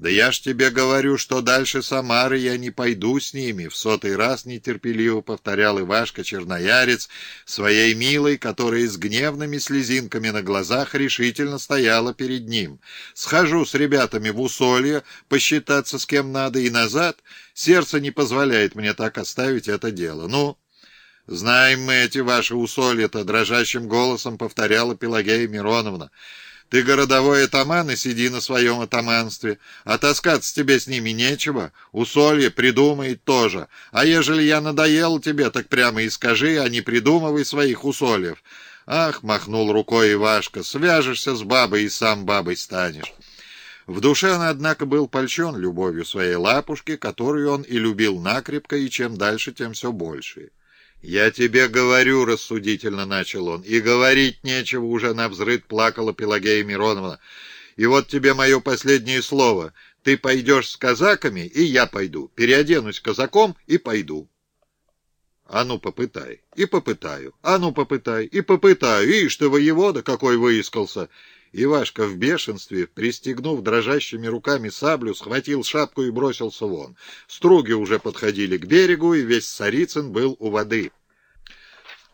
«Да я ж тебе говорю, что дальше Самары я не пойду с ними», — в сотый раз нетерпеливо повторял Ивашка Черноярец своей милой, которая с гневными слезинками на глазах решительно стояла перед ним. «Схожу с ребятами в усолье, посчитаться с кем надо, и назад. Сердце не позволяет мне так оставить это дело. Ну...» «Знаем мы эти ваши усолья-то», — дрожащим голосом повторяла Пелагея Мироновна. Ты городовой атаман и сиди на своем атаманстве, а таскаться тебе с ними нечего, усолье придумает тоже. А ежели я надоел тебе, так прямо и скажи, а не придумывай своих усольев. Ах, махнул рукой Ивашка, свяжешься с бабой и сам бабой станешь. В душе он, однако, был польщен любовью своей лапушки, которую он и любил накрепко, и чем дальше, тем все больше. «Я тебе говорю», — рассудительно начал он, — «и говорить нечего, уже на взрыд плакала Пелагея Мироновна. И вот тебе мое последнее слово. Ты пойдешь с казаками, и я пойду. Переоденусь казаком и пойду». «А ну, попытай». «И попытаю». «А ну, попытай». «И попытаю». «Ишь ты, воевода, какой выискался!» Ивашка в бешенстве, пристегнув дрожащими руками саблю, схватил шапку и бросился вон. Струги уже подходили к берегу, и весь Царицын был у воды.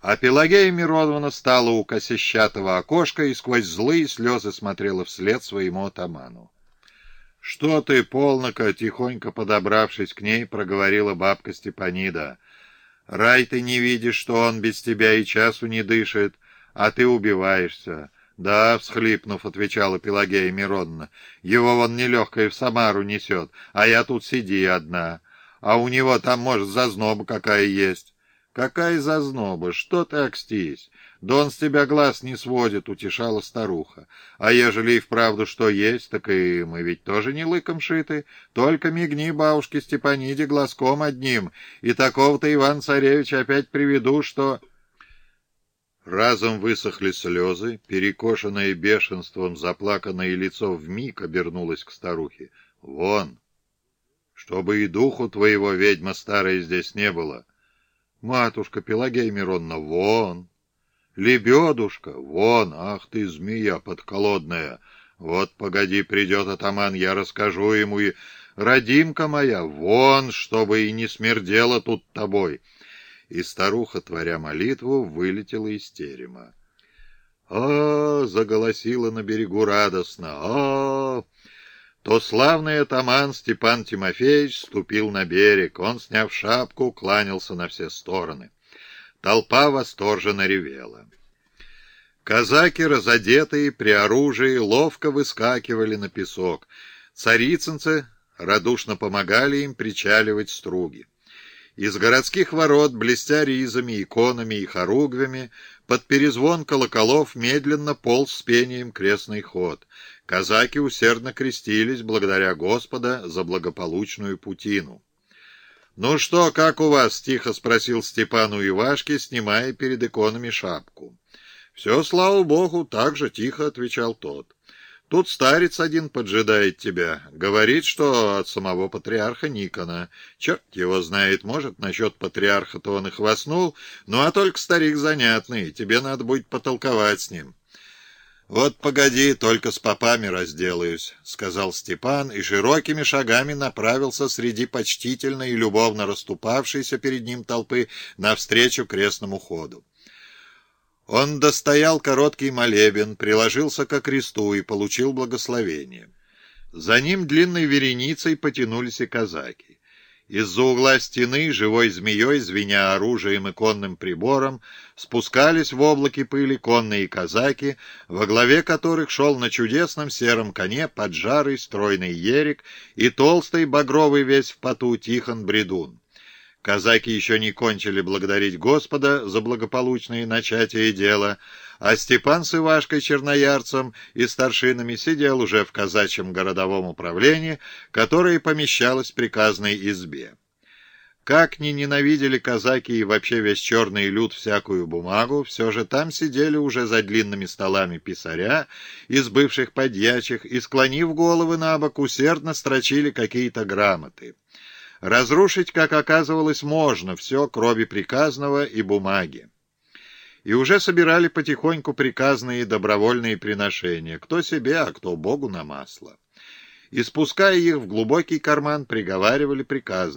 А Пелагея Мироновна стала у косещатого окошка и сквозь злые слезы смотрела вслед своему атаману. — Что ты, полнока, тихонько подобравшись к ней, проговорила бабка Степанида. — Рай ты не видишь, что он без тебя и часу не дышит, а ты убиваешься. «Да», — всхлипнув, отвечала Пелагея Миронна, — «его вон нелегкое в Самару несет, а я тут сиди одна. А у него там, может, зазноба какая есть». «Какая зазноба? Что ты окстись? Да он с тебя глаз не сводит», — утешала старуха. «А ежели и вправду что есть, так и мы ведь тоже не лыком шиты. Только мигни бабушке Степаниде глазком одним, и такого-то Иван-Царевич опять приведу, что...» Разом высохли слезы, перекошенное бешенством заплаканное лицо вмиг обернулось к старухе. «Вон! Чтобы и духу твоего, ведьма старая, здесь не было!» «Матушка Пелагея Миронна, вон!» «Лебедушка, вон! Ах ты, змея подколодная! Вот, погоди, придет атаман, я расскажу ему и... Родимка моя, вон, чтобы и не смердела тут тобой!» И старуха, творя молитву, вылетела из терема. «А, — заголосила на берегу радостно, — а, То славный атаман Степан Тимофеевич ступил на берег. Он, сняв шапку, кланялся на все стороны. Толпа восторженно ревела. Казаки, разодетые при оружии, ловко выскакивали на песок. Царицынцы радушно помогали им причаливать струги. Из городских ворот, блестя ризами, иконами и хоругвями, под перезвон колоколов медленно полз с пением крестный ход. Казаки усердно крестились, благодаря Господа за благополучную путину. «Ну что, как у вас?» — тихо спросил Степан у Ивашки, снимая перед иконами шапку. «Все, слава богу, так же тихо», — отвечал тот. Тут старец один поджидает тебя. Говорит, что от самого патриарха Никона. Черт его знает, может, насчет патриарха-то он и хвастнул, ну а только старик занятный, тебе надо будет потолковать с ним. «Вот погоди, только с попами разделаюсь», — сказал Степан и широкими шагами направился среди почтительной и любовно расступавшейся перед ним толпы навстречу крестному ходу. Он достоял короткий молебен, приложился ко кресту и получил благословение. За ним длинной вереницей потянулись и казаки. Из-за угла стены, живой змеей, звеня оружием и конным прибором, спускались в облаке пыли конные казаки, во главе которых шел на чудесном сером коне поджарый стройный ерик и толстый багровый весь в поту Тихон Бредун. Казаки еще не кончили благодарить Господа за благополучное начатие дела, а Степан с Ивашкой Черноярцем и старшинами сидел уже в казачьем городовом управлении, которое помещалось в приказной избе. Как ни ненавидели казаки и вообще весь черный люд всякую бумагу, все же там сидели уже за длинными столами писаря из бывших подьячих и, склонив головы на бок, усердно строчили какие-то грамоты. Разрушить, как оказывалось, можно все, кроме приказного и бумаги. И уже собирали потихоньку приказные добровольные приношения, кто себе, а кто Богу на масло. и, спуская их в глубокий карман, приговаривали приказно.